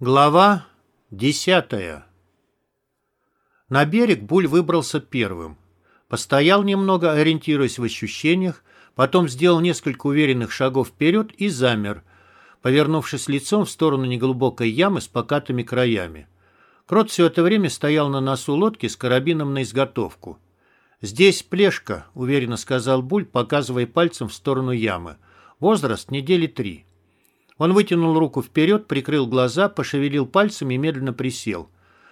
Глава десятая На берег Буль выбрался первым. Постоял немного, ориентируясь в ощущениях, потом сделал несколько уверенных шагов вперед и замер, повернувшись лицом в сторону неглубокой ямы с покатыми краями. Крот все это время стоял на носу лодки с карабином на изготовку. «Здесь плешка», — уверенно сказал Буль, показывая пальцем в сторону ямы. «Возраст недели три». Он вытянул руку вперед, прикрыл глаза, пошевелил пальцами и медленно присел.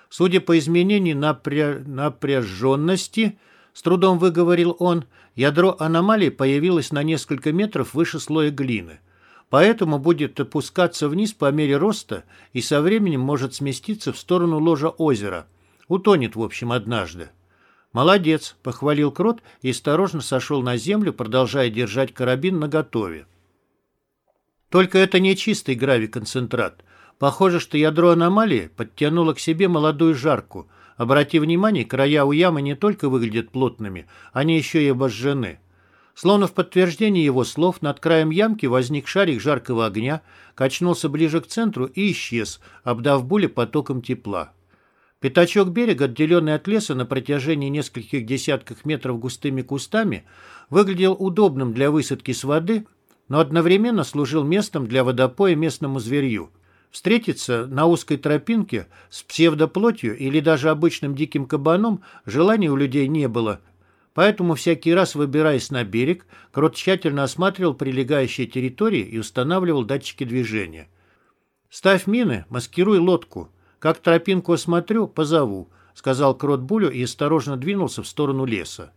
Судя по изменению напря... напряженности, с трудом выговорил он, ядро аномалии появилось на несколько метров выше слоя глины. Поэтому будет опускаться вниз по мере роста и со временем может сместиться в сторону ложа озера. Утонет, в общем, однажды. «Молодец», — похвалил Крот и осторожно сошел на землю, продолжая держать карабин наготове. Только это не чистый гравий-концентрат. Похоже, что ядро аномалии подтянуло к себе молодую жарку. Обрати внимание, края у ямы не только выглядят плотными, они еще и обожжены. Словно в подтверждение его слов, над краем ямки возник шарик жаркого огня, качнулся ближе к центру и исчез, обдав Буля потоком тепла. Пятачок берега, отделенный от леса на протяжении нескольких десятков метров густыми кустами, выглядел удобным для высадки с воды, но одновременно служил местом для водопоя местному зверью. Встретиться на узкой тропинке с псевдоплотью или даже обычным диким кабаном желания у людей не было, поэтому всякий раз, выбираясь на берег, Крот тщательно осматривал прилегающие территории и устанавливал датчики движения. «Ставь мины, маскируй лодку. Как тропинку осмотрю, позову», — сказал Крот Булю и осторожно двинулся в сторону леса.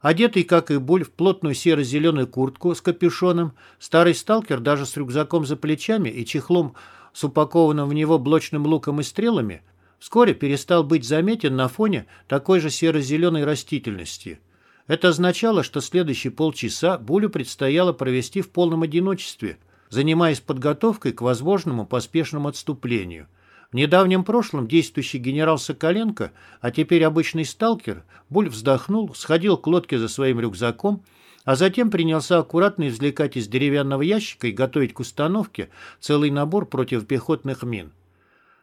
Одетый, как и Буль, в плотную серо-зеленую куртку с капюшоном, старый сталкер даже с рюкзаком за плечами и чехлом с упакованным в него блочным луком и стрелами, вскоре перестал быть заметен на фоне такой же серо-зеленой растительности. Это означало, что следующие полчаса Булю предстояло провести в полном одиночестве, занимаясь подготовкой к возможному поспешному отступлению – в недавнем прошлом действующий генерал Соколенко, а теперь обычный сталкер, Буль вздохнул, сходил к лодке за своим рюкзаком, а затем принялся аккуратно извлекать из деревянного ящика и готовить к установке целый набор противопехотных мин.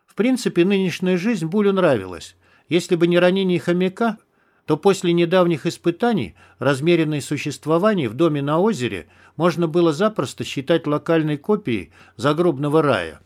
В принципе, нынешняя жизнь Булю нравилась. Если бы не ранение хомяка, то после недавних испытаний размеренное существование в доме на озере можно было запросто считать локальной копией загробного рая.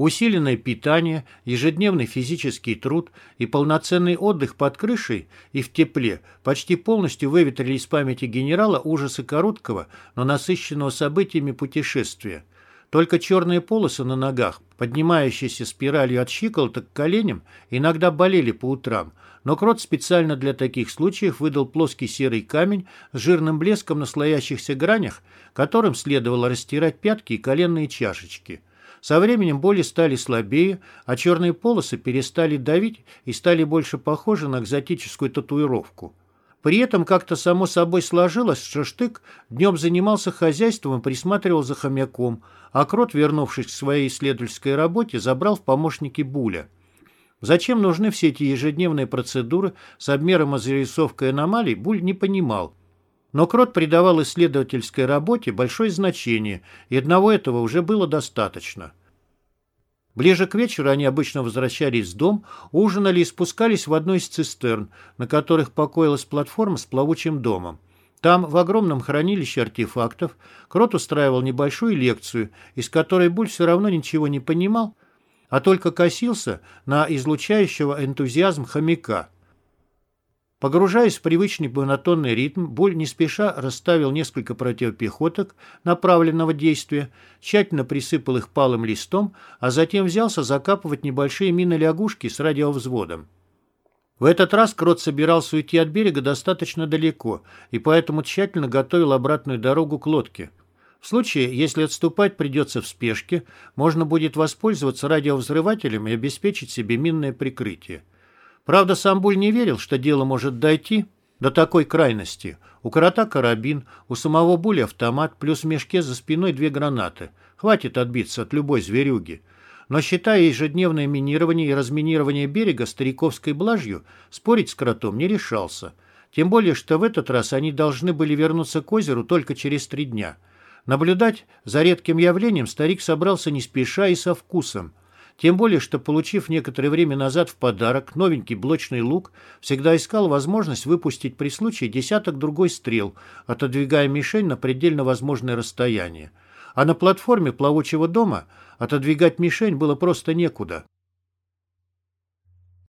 Усиленное питание, ежедневный физический труд и полноценный отдых под крышей и в тепле почти полностью выветрили из памяти генерала ужасы короткого, но насыщенного событиями путешествия. Только черные полосы на ногах, поднимающиеся спиралью от щиколоток к коленям, иногда болели по утрам, но Крот специально для таких случаев выдал плоский серый камень с жирным блеском на слоящихся гранях, которым следовало растирать пятки и коленные чашечки – со временем боли стали слабее, а черные полосы перестали давить и стали больше похожи на экзотическую татуировку. При этом как-то само собой сложилось, что Штык днем занимался хозяйством и присматривал за хомяком, а Крот, вернувшись к своей исследовательской работе, забрал в помощники Буля. Зачем нужны все эти ежедневные процедуры с обмером и зарисовкой аномалий, Буль не понимал. Но Крот придавал исследовательской работе большое значение, и одного этого уже было достаточно. Ближе к вечеру они обычно возвращались в дом, ужинали и спускались в одну из цистерн, на которых покоилась платформа с плавучим домом. Там, в огромном хранилище артефактов, Крот устраивал небольшую лекцию, из которой Буль все равно ничего не понимал, а только косился на излучающего энтузиазм хомяка – Погружаясь в привычный монотонный ритм, Буль не спеша расставил несколько противопехоток направленного действия, тщательно присыпал их палым листом, а затем взялся закапывать небольшие мины-лягушки с радиовзводом. В этот раз Крот собирался уйти от берега достаточно далеко и поэтому тщательно готовил обратную дорогу к лодке. В случае, если отступать придется в спешке, можно будет воспользоваться радиовзрывателем и обеспечить себе минное прикрытие. Правда, сам Буль не верил, что дело может дойти до такой крайности. У корота карабин, у самого Буля автомат, плюс в мешке за спиной две гранаты. Хватит отбиться от любой зверюги. Но считая ежедневное минирование и разминирование берега стариковской блажью, спорить с кротом не решался. Тем более, что в этот раз они должны были вернуться к озеру только через три дня. Наблюдать за редким явлением старик собрался не спеша и со вкусом – Тем более, что, получив некоторое время назад в подарок новенький блочный лук, всегда искал возможность выпустить при случае десяток другой стрел, отодвигая мишень на предельно возможное расстояние. А на платформе плавучего дома отодвигать мишень было просто некуда.